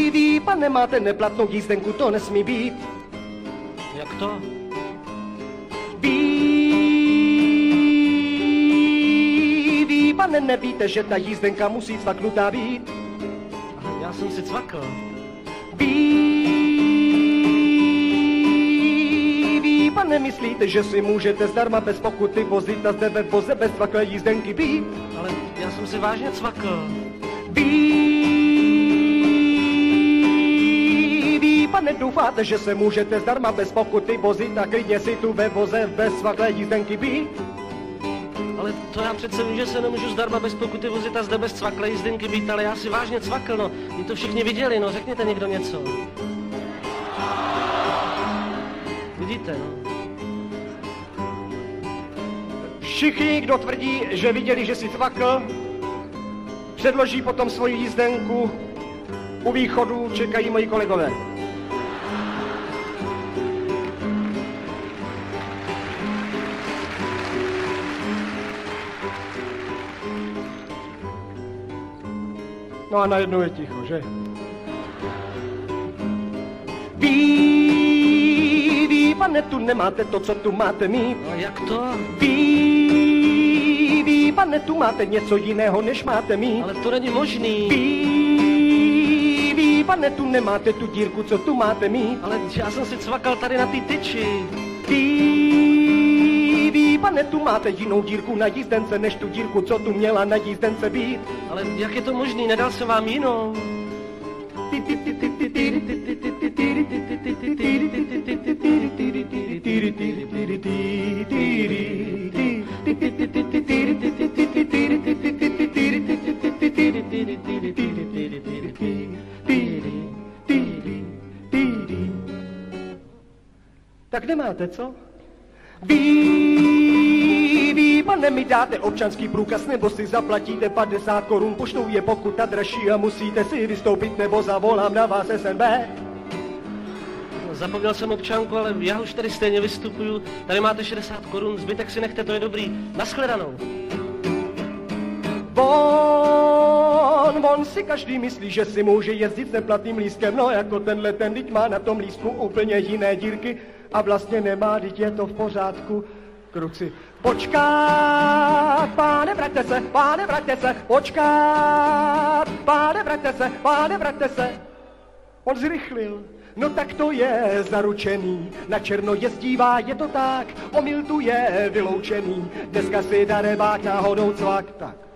Být, pane, máte neplatnou jízdenku, to nesmí být. Jak to? Být, pane, nevíte, že ta jízdenka musí cvaknutá být. Já jsem si cvakl. Být, ví, pane, myslíte, že si můžete zdarma bez pokuty vozit a zde ve voze bez cvaklé jízdenky být? Ale já jsem si vážně cvakl. Ví, ví, pane, doufáte, že se můžete zdarma bez pokuty vozit a klidně si tu ve voze bez cvaklé jízdenky být? Ale to já přece vím, že se nemůžu zdarma bez pokuty vozit a zde bez cvaklé jízdenky být, ale já si vážně cvakl, no. Vy to všichni viděli, no, řekněte někdo něco. Vidíte, no. Všichni, kdo tvrdí, že viděli, že si cvakl, předloží potom svoji jízdenku. U východu čekají moji kolegové. No a najednou je ticho, že? Ví, pane, tu nemáte to, co tu máte mít. No jak to? Ví, ví, pane, tu máte něco jiného, než máte mít. Ale to není možný. Ví, ví, pane, tu nemáte tu dírku, co tu máte mít. Ale já jsem si cvakal tady na té tyči. Ví, ví, pane, tu máte jinou dírku na jízdence, než tu dírku, co tu měla na jízdence být. Ale jak je to možný? Nedal jsem vám jinou. Tak nemáte, co? Ví, ví, pane, mi dáte občanský průkaz, nebo si zaplatíte 50 korun, poštou je pokuta dražší a musíte si vystoupit, nebo zavolám na vás SNB. Zapomněl jsem občanku, ale já už tady stejně vystupuju. Tady máte 60 korun, zbytek si nechte, to je dobrý. Naschledanou. Von, von si každý myslí, že si může jezdit s neplatným lístkem, no jako tenhle ten, teď má na tom lístku úplně jiné dírky a vlastně nemá, teď je to v pořádku. Kruci, počkat, páne, vraťte se, páne, vraťte se, počkat, páne, vraťte se, páne, vraťte se. On zrychlil, no tak to je zaručený, na černo jezdívá, je to tak, omyl tu je vyloučený, dneska si darebák náhodou cvak, tak.